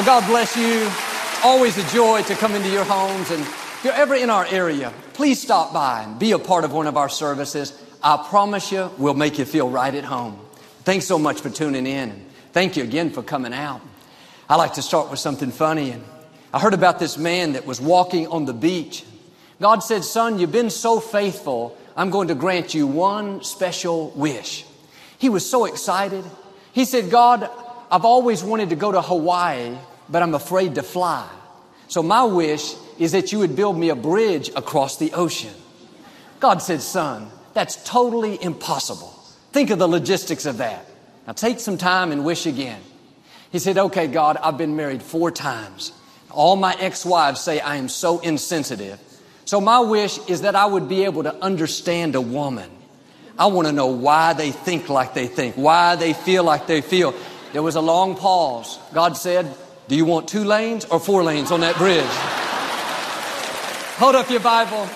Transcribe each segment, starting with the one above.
Well, God bless you. Always a joy to come into your homes. And if you're ever in our area, please stop by and be a part of one of our services. I promise you, we'll make you feel right at home. Thanks so much for tuning in. and Thank you again for coming out. I like to start with something funny. And I heard about this man that was walking on the beach. God said, Son, you've been so faithful. I'm going to grant you one special wish. He was so excited. He said, God, I've always wanted to go to Hawaii, but I'm afraid to fly. So my wish is that you would build me a bridge across the ocean. God said, son, that's totally impossible. Think of the logistics of that. Now take some time and wish again. He said, okay, God, I've been married four times. All my ex-wives say I am so insensitive. So my wish is that I would be able to understand a woman. I want to know why they think like they think, why they feel like they feel. There was a long pause. God said, Do you want two lanes or four lanes on that bridge? Hold up your Bible.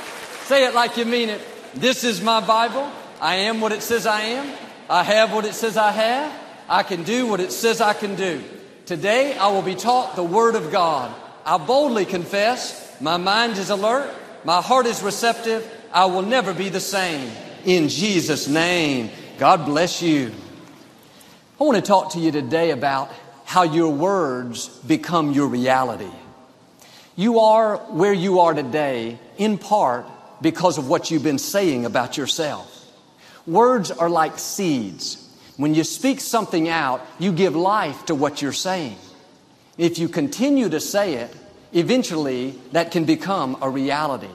Say it like you mean it. This is my Bible. I am what it says I am. I have what it says I have. I can do what it says I can do. Today I will be taught the Word of God. I boldly confess my mind is alert, my heart is receptive. I will never be the same. In Jesus' name, God bless you. I want to talk to you today about how your words become your reality. You are where you are today in part because of what you've been saying about yourself. Words are like seeds. When you speak something out, you give life to what you're saying. If you continue to say it, eventually that can become a reality.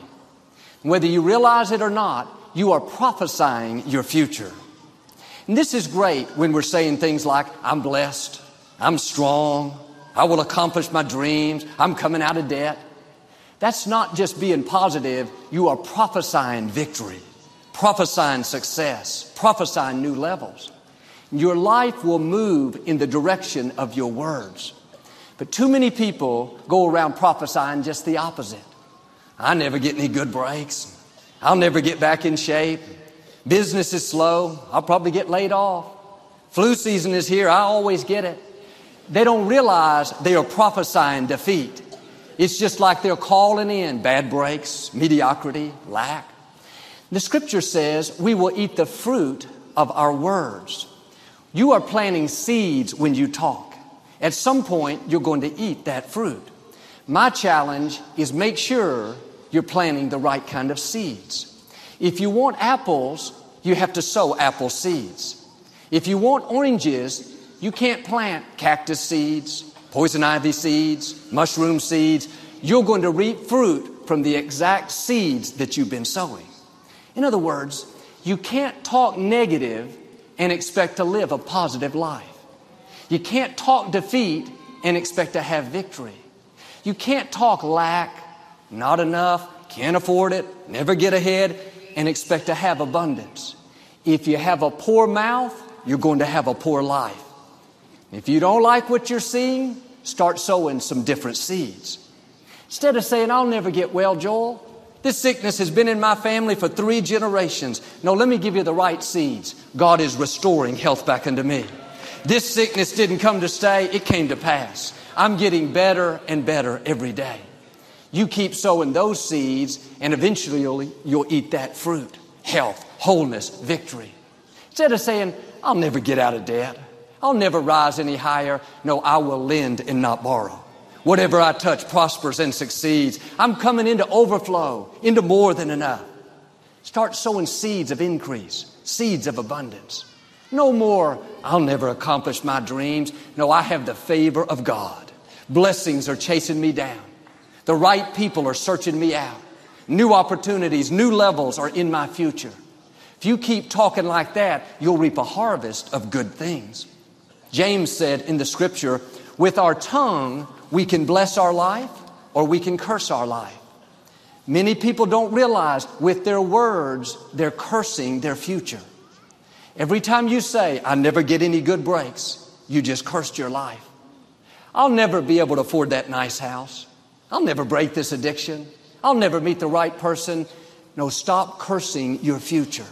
Whether you realize it or not, you are prophesying your future. And this is great when we're saying things like, I'm blessed, I'm strong, I will accomplish my dreams, I'm coming out of debt. That's not just being positive, you are prophesying victory, prophesying success, prophesying new levels. Your life will move in the direction of your words. But too many people go around prophesying just the opposite. I never get any good breaks. I'll never get back in shape. Business is slow. I'll probably get laid off. Flu season is here. I always get it. They don't realize they are prophesying defeat. It's just like they're calling in bad breaks, mediocrity, lack. The scripture says we will eat the fruit of our words. You are planting seeds when you talk. At some point, you're going to eat that fruit. My challenge is make sure you're planting the right kind of seeds. If you want apples, you have to sow apple seeds. If you want oranges, you can't plant cactus seeds, poison ivy seeds, mushroom seeds. You're going to reap fruit from the exact seeds that you've been sowing. In other words, you can't talk negative and expect to live a positive life. You can't talk defeat and expect to have victory. You can't talk lack, not enough, can't afford it, never get ahead, and expect to have abundance. If you have a poor mouth, you're going to have a poor life. If you don't like what you're seeing, start sowing some different seeds. Instead of saying, I'll never get well, Joel, this sickness has been in my family for three generations. No, let me give you the right seeds. God is restoring health back into me. This sickness didn't come to stay, it came to pass. I'm getting better and better every day. You keep sowing those seeds, and eventually you'll, you'll eat that fruit health, wholeness, victory. Instead of saying, I'll never get out of debt, I'll never rise any higher. No, I will lend and not borrow. Whatever I touch prospers and succeeds. I'm coming into overflow, into more than enough. Start sowing seeds of increase, seeds of abundance. No more, I'll never accomplish my dreams. No, I have the favor of God. Blessings are chasing me down. The right people are searching me out. New opportunities, new levels are in my future. If you keep talking like that, you'll reap a harvest of good things. James said in the scripture, with our tongue, we can bless our life or we can curse our life. Many people don't realize with their words, they're cursing their future. Every time you say, I never get any good breaks, you just cursed your life. I'll never be able to afford that nice house. I'll never break this addiction. I'll never meet the right person. No, stop cursing your future.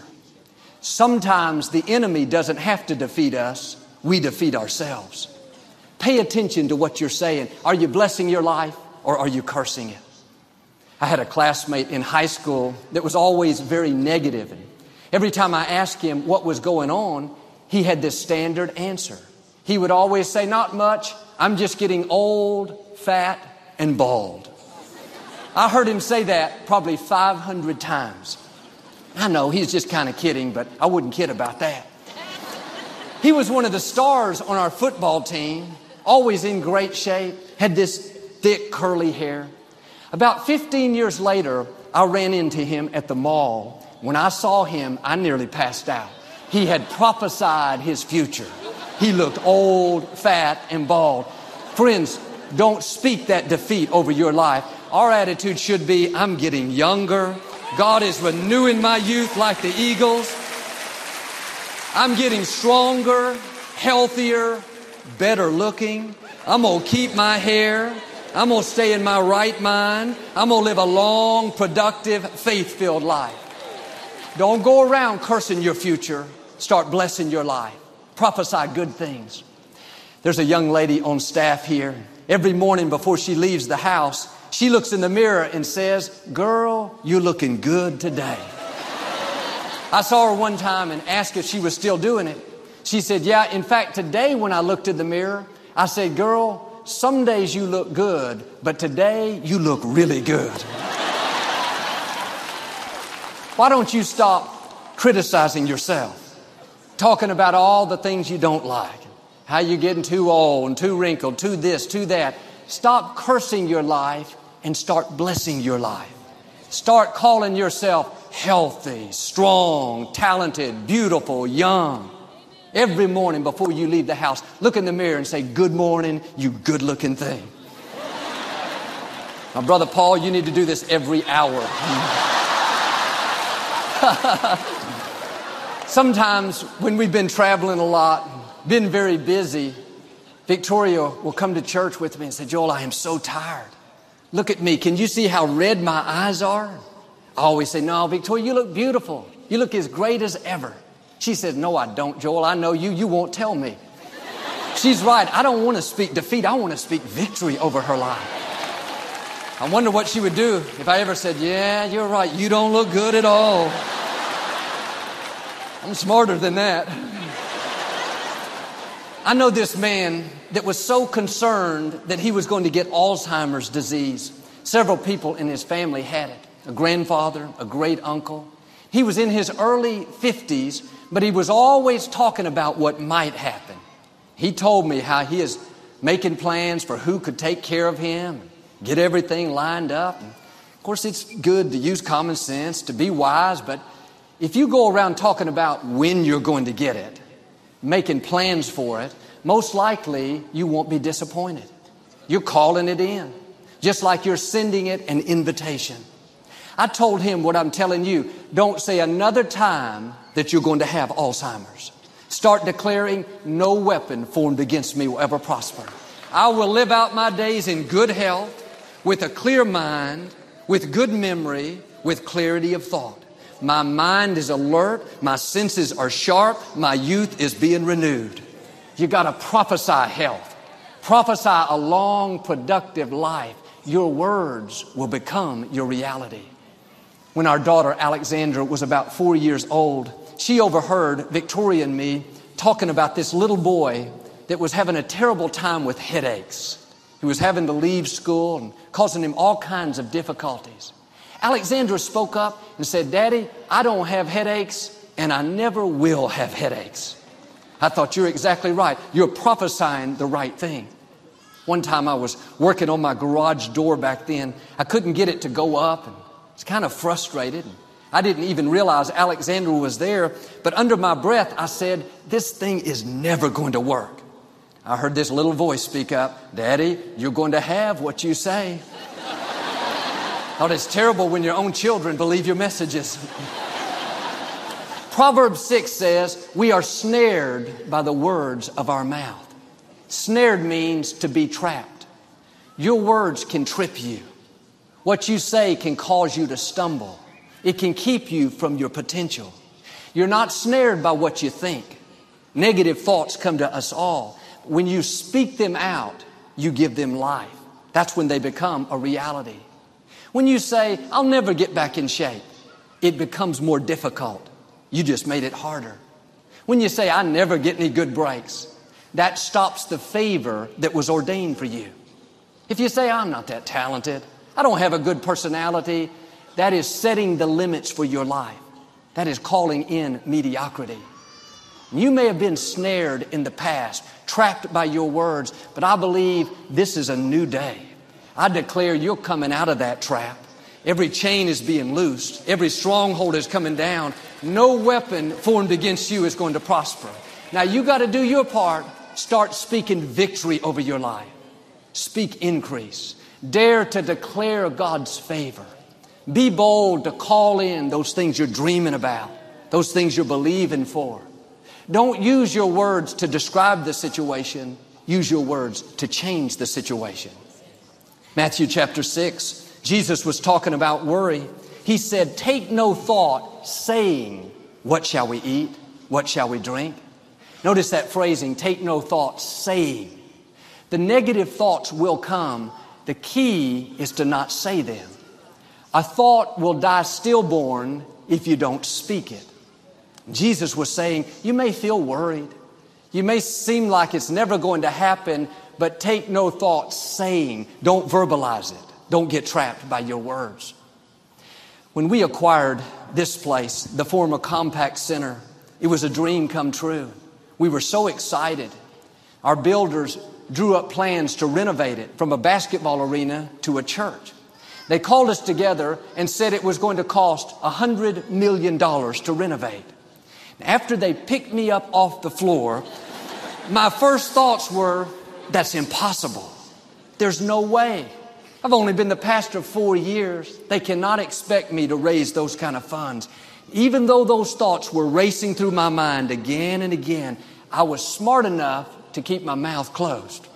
Sometimes the enemy doesn't have to defeat us, we defeat ourselves. Pay attention to what you're saying. Are you blessing your life or are you cursing it? I had a classmate in high school that was always very negative. And every time I asked him what was going on, he had this standard answer. He would always say, Not much. I'm just getting old, fat, and bald. I heard him say that probably 500 times. I know he's just kind of kidding, but I wouldn't kid about that. He was one of the stars on our football team, always in great shape, had this thick curly hair. About 15 years later, I ran into him at the mall. When I saw him, I nearly passed out. He had prophesied his future. He looked old, fat, and bald. Friends, don't speak that defeat over your life. Our attitude should be I'm getting younger. God is renewing my youth like the eagles. I'm getting stronger, healthier, better looking. I'm going to keep my hair. I'm going to stay in my right mind. I'm going to live a long, productive, faith filled life. Don't go around cursing your future. Start blessing your life. Prophesy good things. There's a young lady on staff here. Every morning before she leaves the house, she looks in the mirror and says, Girl, you're looking good today. I saw her one time and asked if she was still doing it. She said, Yeah, in fact, today when I looked in the mirror, I said, Girl, some days you look good, but today you look really good. Why don't you stop criticizing yourself? Talking about all the things you don't like. How you're getting too old and too wrinkled, too this, too that. Stop cursing your life and start blessing your life. Start calling yourself healthy, strong, talented, beautiful, young. Every morning before you leave the house, look in the mirror and say, Good morning, you good looking thing. now, Brother Paul, you need to do this every hour. Sometimes when we've been traveling a lot, been very busy, Victoria will come to church with me and say, Joel, I am so tired. Look at me. Can you see how red my eyes are? I always say, No, Victoria, you look beautiful. You look as great as ever. She said, No, I don't, Joel. I know you. You won't tell me. She's right. I don't want to speak defeat. I want to speak victory over her life. I wonder what she would do if I ever said, Yeah, you're right. You don't look good at all. I'm smarter than that. I know this man that was so concerned that he was going to get Alzheimer's disease. Several people in his family had it a grandfather, a great uncle. He was in his early 50s but he was always talking about what might happen. He told me how he is making plans for who could take care of him, get everything lined up. And of course, it's good to use common sense, to be wise, but if you go around talking about when you're going to get it, making plans for it, most likely you won't be disappointed. You're calling it in, just like you're sending it an invitation. I told him what I'm telling you. Don't say another time that you're going to have Alzheimer's. Start declaring, no weapon formed against me will ever prosper. I will live out my days in good health, with a clear mind, with good memory, with clarity of thought. My mind is alert, my senses are sharp, my youth is being renewed. You got to prophesy health. Prophesy a long, productive life. Your words will become your reality. When our daughter Alexandra was about four years old, she overheard Victoria and me talking about this little boy that was having a terrible time with headaches. He was having to leave school and causing him all kinds of difficulties. Alexandra spoke up and said, Daddy, I don't have headaches and I never will have headaches. I thought, you're exactly right. You're prophesying the right thing. One time I was working on my garage door back then. I couldn't get it to go up and was kind of frustrated. I didn't even realize Alexandra was there, but under my breath, I said, This thing is never going to work. I heard this little voice speak up, Daddy, you're going to have what you say. Thought it's terrible when your own children believe your messages. Proverbs 6 says, We are snared by the words of our mouth. Snared means to be trapped. Your words can trip you. What you say can cause you to stumble. It can keep you from your potential. You're not snared by what you think. Negative thoughts come to us all. when you speak them out, you give them life. That's when they become a reality. When you say, I'll never get back in shape, it becomes more difficult. You just made it harder. When you say, I never get any good breaks, that stops the favor that was ordained for you. If you say, I'm not that talented, I don't have a good personality, that is setting the limits for your life. That is calling in mediocrity. You may have been snared in the past, trapped by your words, but I believe this is a new day. I declare you're coming out of that trap. Every chain is being loosed. Every stronghold is coming down. No weapon formed against you is going to prosper. Now you got to do your part. Start speaking victory over your life. Speak increase. Dare to declare God's favor. Be bold to call in those things you're dreaming about, those things you're believing for. Don't use your words to describe the situation. Use your words to change the situation. Matthew chapter 6, Jesus was talking about worry. He said, Take no thought saying, What shall we eat? What shall we drink? Notice that phrasing, take no thought saying. The negative thoughts will come. The key is to not say them. A thought will die stillborn if you don't speak it. Jesus was saying, You may feel worried. You may seem like it's never going to happen, but take no thought saying, don't verbalize it. Don't get trapped by your words. When we acquired this place, the former Compaq Center, it was a dream come true. We were so excited. Our builders drew up plans to renovate it from a basketball arena to a church. They called us together and said it was going to cost $100 million to renovate. After they picked me up off the floor, my first thoughts were, that's impossible. There's no way. I've only been the pastor four years. They cannot expect me to raise those kind of funds. Even though those thoughts were racing through my mind again and again, I was smart enough to keep my mouth closed.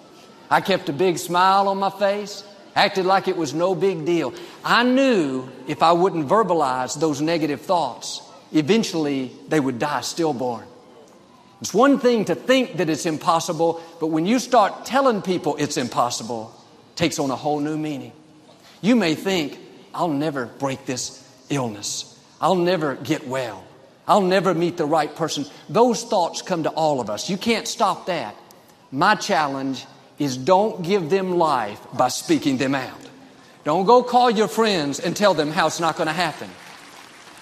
I kept a big smile on my face, acted like it was no big deal. I knew if I wouldn't verbalize those negative thoughts, eventually they would die stillborn. It's one thing to think that it's impossible, but when you start telling people it's impossible, it takes on a whole new meaning. You may think, I'll never break this illness. I'll never get well. I'll never meet the right person. Those thoughts come to all of us. You can't stop that. My challenge is don't give them life by speaking them out. Don't go call your friends and tell them how it's not going to happen.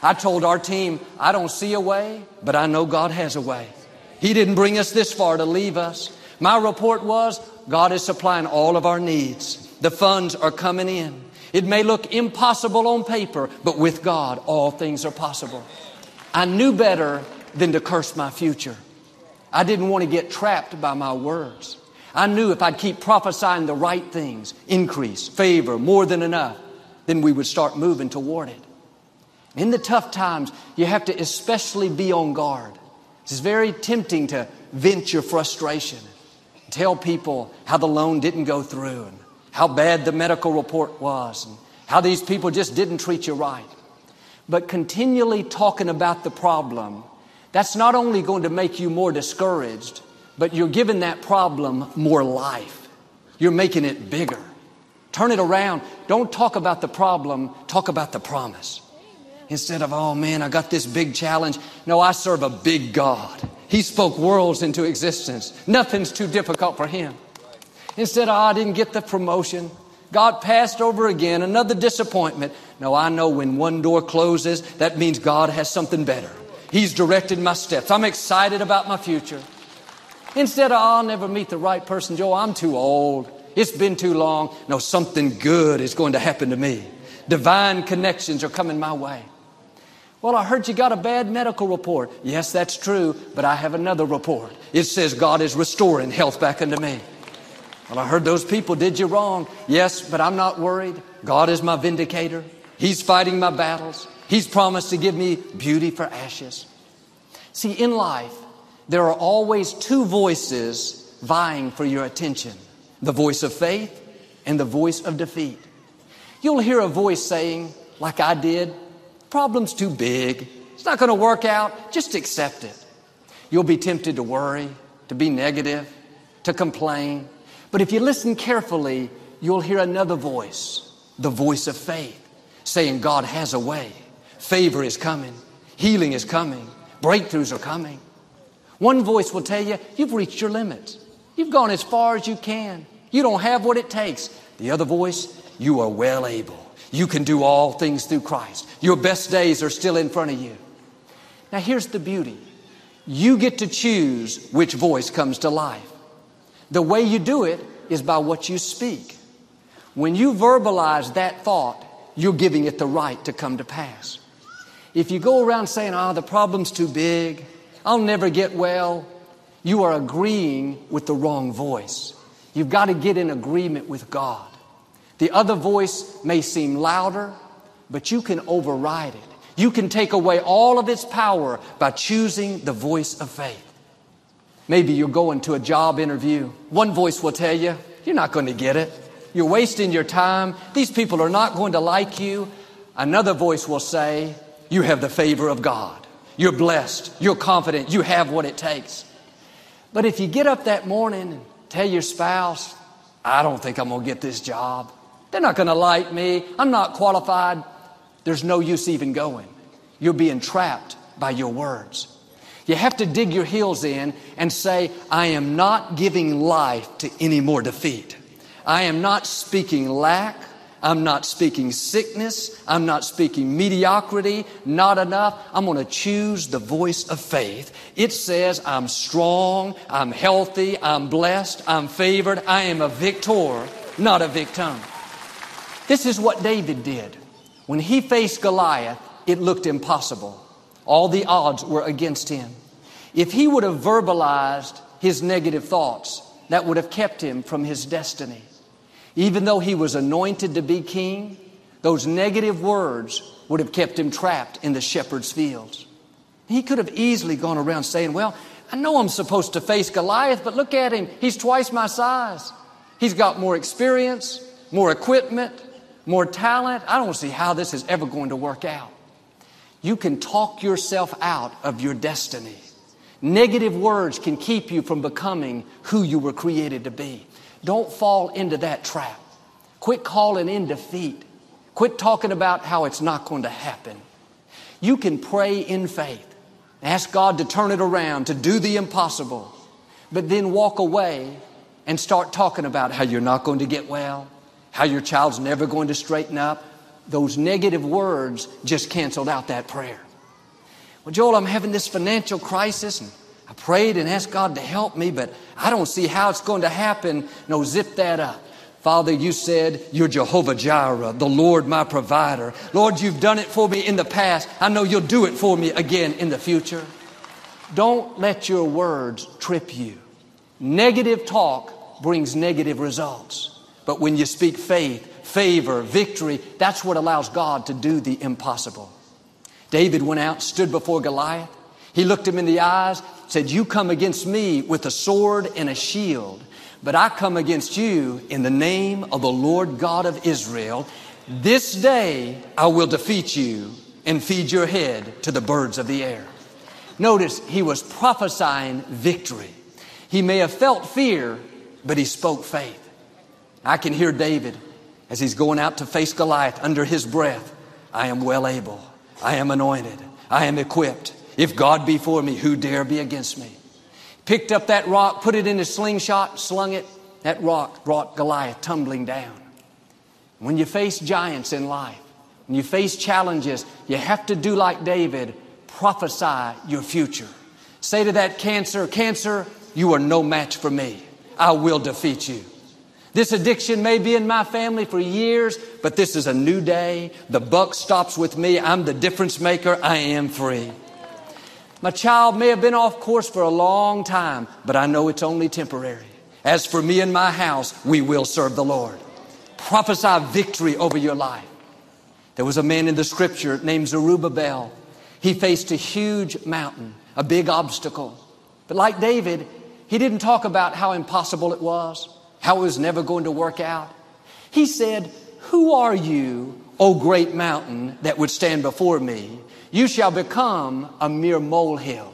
I told our team, I don't see a way, but I know God has a way. He didn't bring us this far to leave us. My report was God is supplying all of our needs. The funds are coming in. It may look impossible on paper, but with God, all things are possible. I knew better than to curse my future. I didn't want to get trapped by my words. I knew if I'd keep prophesying the right things, increase, favor, more than enough, then we would start moving toward it. In the tough times, you have to especially be on guard. It's very tempting to vent your frustration, tell people how the loan didn't go through and how bad the medical report was and how these people just didn't treat you right. But continually talking about the problem, that's not only going to make you more discouraged, but you're giving that problem more life. You're making it bigger. Turn it around. Don't talk about the problem, talk about the promise. Instead of, oh man, I got this big challenge. No, I serve a big God. He spoke worlds into existence. Nothing's too difficult for him. Instead, oh, I didn't get the promotion. God passed over again, another disappointment. No, I know when one door closes, that means God has something better. He's directed my steps. I'm excited about my future. Instead of, I'll never meet the right person, Joe, I'm too old. It's been too long. No, something good is going to happen to me. Divine connections are coming my way. Well, I heard you got a bad medical report. Yes, that's true, but I have another report. It says God is restoring health back unto me. Well, I heard those people did you wrong. Yes, but I'm not worried. God is my vindicator. He's fighting my battles. He's promised to give me beauty for ashes. See, in life, there are always two voices vying for your attention the voice of faith and the voice of defeat. You'll hear a voice saying, like I did, Problem's too big. It's not going to work out. Just accept it. You'll be tempted to worry, to be negative, to complain. But if you listen carefully, you'll hear another voice, the voice of faith, saying God has a way. Favor is coming. Healing is coming. Breakthroughs are coming. One voice will tell you, you've reached your limits. You've gone as far as you can. You don't have what it takes. The other voice, you are well able. You can do all things through Christ. Your best days are still in front of you. Now here's the beauty. You get to choose which voice comes to life. The way you do it is by what you speak. When you verbalize that thought, you're giving it the right to come to pass. If you go around saying, ah, the problem's too big, I'll never get well, you are agreeing with the wrong voice. You've got to get in agreement with God. The other voice may seem louder, but you can override it. You can take away all of its power by choosing the voice of faith. Maybe you're going to a job interview. One voice will tell you, you're not going to get it. You're wasting your time. These people are not going to like you. Another voice will say, you have the favor of God. You're blessed. You're confident. You have what it takes. But if you get up that morning and tell your spouse, I don't think I'm going to get this job. They're not going to like me. I'm not qualified. There's no use even going. You're being trapped by your words. You have to dig your heels in and say, I am not giving life to any more defeat. I am not speaking lack. I'm not speaking sickness. I'm not speaking mediocrity, not enough. I'm going to choose the voice of faith. It says, I'm strong, I'm healthy, I'm blessed, I'm favored, I am a victor, not a victim. This is what David did. When he faced Goliath, it looked impossible. All the odds were against him. If he would have verbalized his negative thoughts, that would have kept him from his destiny. Even though he was anointed to be king, those negative words would have kept him trapped in the shepherd's fields. He could have easily gone around saying, Well, I know I'm supposed to face Goliath, but look at him. He's twice my size. He's got more experience, more equipment, more talent. I don't see how this is ever going to work out. You can talk yourself out of your destiny. Negative words can keep you from becoming who you were created to be. Don't fall into that trap. Quit calling in defeat. Quit talking about how it's not going to happen. You can pray in faith. Ask God to turn it around, to do the impossible, but then walk away and start talking about how you're not going to get well, how your child's never going to straighten up. Those negative words just canceled out that prayer. Well, Joel, I'm having this financial crisis and I prayed and asked God to help me, but I don't see how it's going to happen. No, zip that up. Father, you said you're Jehovah Jireh, the Lord my provider. Lord, you've done it for me in the past. I know you'll do it for me again in the future. Don't let your words trip you. Negative talk brings negative results. But when you speak faith, favor, victory, that's what allows God to do the impossible. David went out, stood before Goliath. He looked him in the eyes, said, You come against me with a sword and a shield, but I come against you in the name of the Lord God of Israel. This day I will defeat you and feed your head to the birds of the air. Notice he was prophesying victory. He may have felt fear, but he spoke faith. I can hear David as he's going out to face Goliath under his breath. I am well able. I am anointed. I am equipped. If God be for me, who dare be against me? Picked up that rock, put it in his slingshot, slung it. That rock brought Goliath tumbling down. When you face giants in life, when you face challenges, you have to do like David, prophesy your future. Say to that cancer, Cancer, you are no match for me. I will defeat you. This addiction may be in my family for years, but this is a new day. The buck stops with me. I'm the difference maker. I am free. My child may have been off course for a long time, but I know it's only temporary. As for me and my house, we will serve the Lord. Prophesy victory over your life. There was a man in the scripture named Zerubbabel. He faced a huge mountain, a big obstacle. But like David, he didn't talk about how impossible it was, how it was never going to work out. He said, Who are you, O great mountain, that would stand before me? You shall become a mere molehill.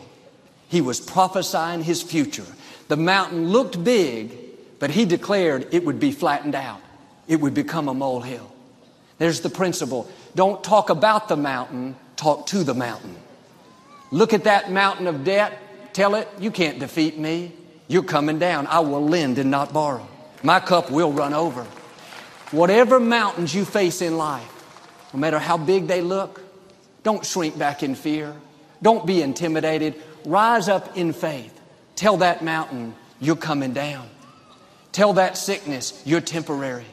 He was prophesying his future. The mountain looked big, but he declared it would be flattened out. It would become a molehill. There's the principle. Don't talk about the mountain, talk to the mountain. Look at that mountain of debt. Tell it, you can't defeat me. You're coming down. I will lend and not borrow. My cup will run over. Whatever mountains you face in life, no matter how big they look, don't shrink back in fear. Don't be intimidated. Rise up in faith. Tell that mountain, you're coming down. Tell that sickness, you're temporary.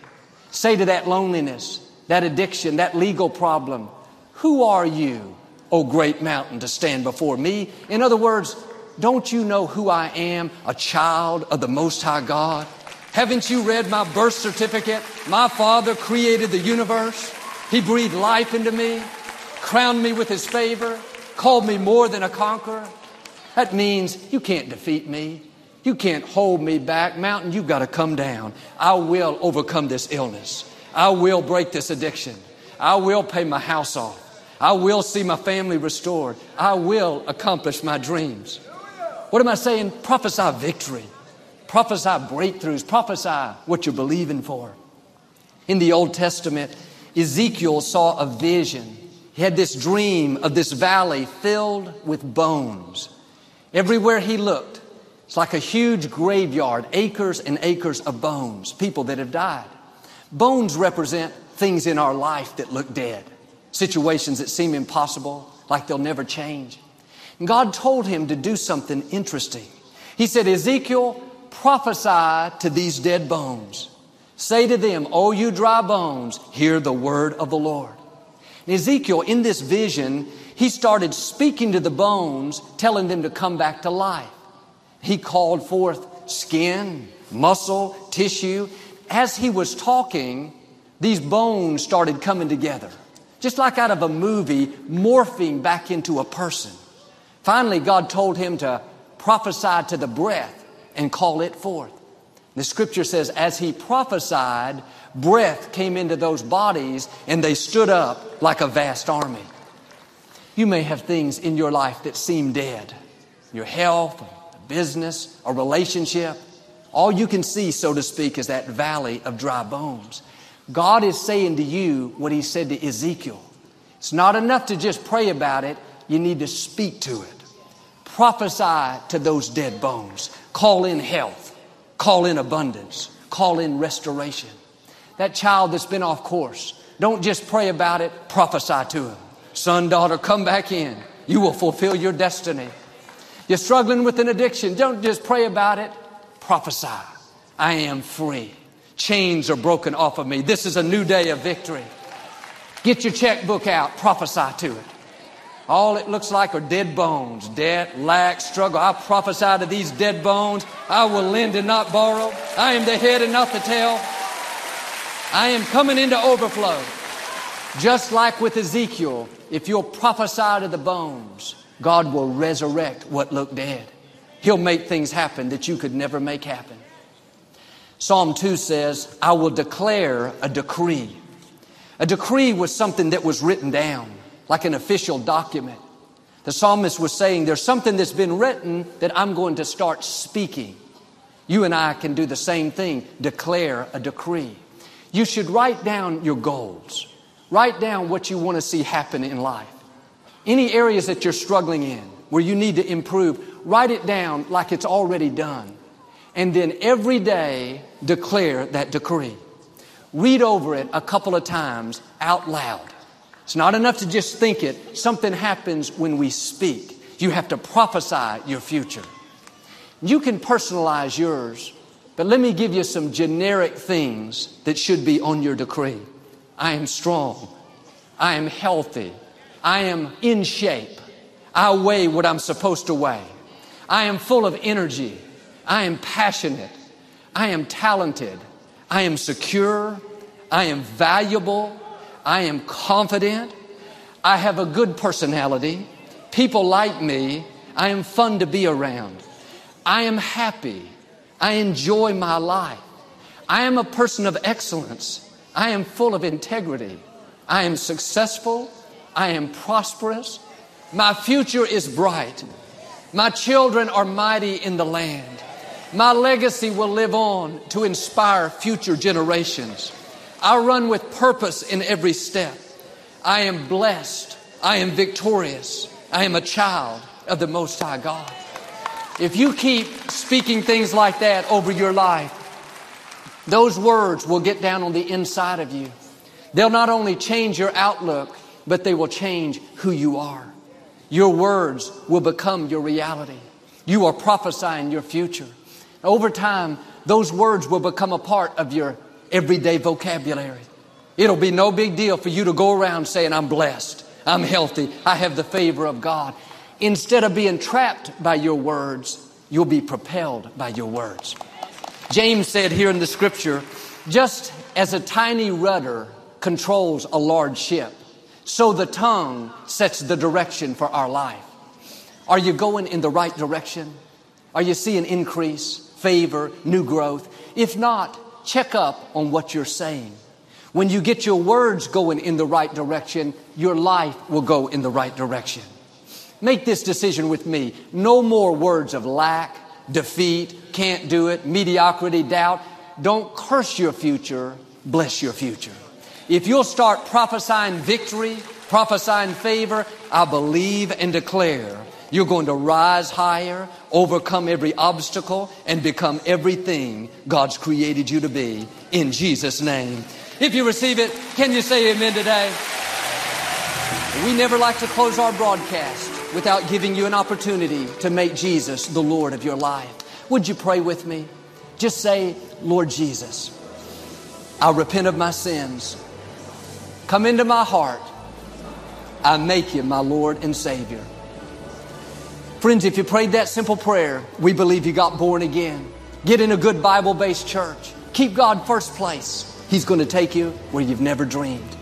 Say to that loneliness, that addiction, that legal problem, who are you, O great mountain, to stand before me? In other words, don't you know who I am, a child of the Most High God? Haven't you read my birth certificate? My Father created the universe. He breathed life into me, crowned me with His favor, called me more than a conqueror. That means you can't defeat me. You can't hold me back. Mountain, you've got to come down. I will overcome this illness. I will break this addiction. I will pay my house off. I will see my family restored. I will accomplish my dreams. What am I saying? Prophesy victory. Prophesy breakthroughs. Prophesy what you're believing for. In the Old Testament, Ezekiel saw a vision. He had this dream of this valley filled with bones. Everywhere he looked, it's like a huge graveyard, acres and acres of bones, people that have died. Bones represent things in our life that look dead, situations that seem impossible, like they'll never change. And God told him to do something interesting. He said, Ezekiel, prophesy to these dead bones. Say to them, O you dry bones, hear the word of the Lord. And Ezekiel, in this vision, he started speaking to the bones, telling them to come back to life. He called forth skin, muscle, tissue. As he was talking, these bones started coming together. Just like out of a movie, morphing back into a person. Finally, God told him to prophesy to the breath and call it forth. The scripture says, as he prophesied, breath came into those bodies and they stood up like a vast army. You may have things in your life that seem dead. Your health, business, a relationship. All you can see, so to speak, is that valley of dry bones. God is saying to you what He said to Ezekiel. It's not enough to just pray about it, you need to speak to it. Prophesy to those dead bones. Call in health, call in abundance, call in restoration. That child that's been off course, don't just pray about it, prophesy to him. Son, daughter, come back in. You will fulfill your destiny. You're struggling with an addiction. Don't just pray about it. Prophesy. I am free. Chains are broken off of me. This is a new day of victory. Get your checkbook out. Prophesy to it. All it looks like are dead bones, debt, lack, struggle. I prophesy to these dead bones. I will lend and not borrow. I am the head and not the tail. I am coming into overflow. Just like with Ezekiel, if you'll prophesy to the bones, God will resurrect what looked dead. He'll make things happen that you could never make happen. Psalm 2 says, I will declare a decree. A decree was something that was written down, like an official document. The psalmist was saying, There's something that's been written that I'm going to start speaking. You and I can do the same thing declare a decree. You should write down your goals, write down what you want to see happen in life. Any areas that you're struggling in, where you need to improve, write it down like it's already done. And then every day declare that decree. Read over it a couple of times out loud. It's not enough to just think it. Something happens when we speak. You have to prophesy your future. You can personalize yours, but let me give you some generic things that should be on your decree. I am strong. I am healthy. I am in shape. I weigh what I'm supposed to weigh. I am full of energy. I am passionate. I am talented. I am secure. I am valuable. I am confident. I have a good personality. People like me. I am fun to be around. I am happy. I enjoy my life. I am a person of excellence. I am full of integrity. I am successful. I am prosperous. My future is bright. My children are mighty in the land. My legacy will live on to inspire future generations. I run with purpose in every step. I am blessed. I am victorious. I am a child of the Most High God. If you keep speaking things like that over your life, those words will get down on the inside of you. They'll not only change your outlook, but they will change who you are. Your words will become your reality. You are prophesying your future. Over time, those words will become a part of your everyday vocabulary. It'll be no big deal for you to go around saying, I'm blessed, I'm healthy, I have the favor of God. Instead of being trapped by your words, you'll be propelled by your words. James said here in the scripture, just as a tiny rudder controls a large ship, so the tongue sets the direction for our life. Are you going in the right direction? Are you seeing increase, favor, new growth? If not, check up on what you're saying. When you get your words going in the right direction, your life will go in the right direction. Make this decision with me. No more words of lack, defeat, can't do it, mediocrity, doubt. Don't curse your future, bless your future. If you'll start prophesying victory, prophesying favor, I believe and declare you're going to rise higher, overcome every obstacle, and become everything God's created you to be in Jesus' name. If you receive it, can you say amen today? We never like to close our broadcast without giving you an opportunity to make Jesus the Lord of your life. Would you pray with me? Just say, Lord Jesus, I repent of my sins. Come into my heart. I make you my Lord and Savior. Friends, if you prayed that simple prayer, we believe you got born again. Get in a good Bible based church. Keep God first place. He's going to take you where you've never dreamed.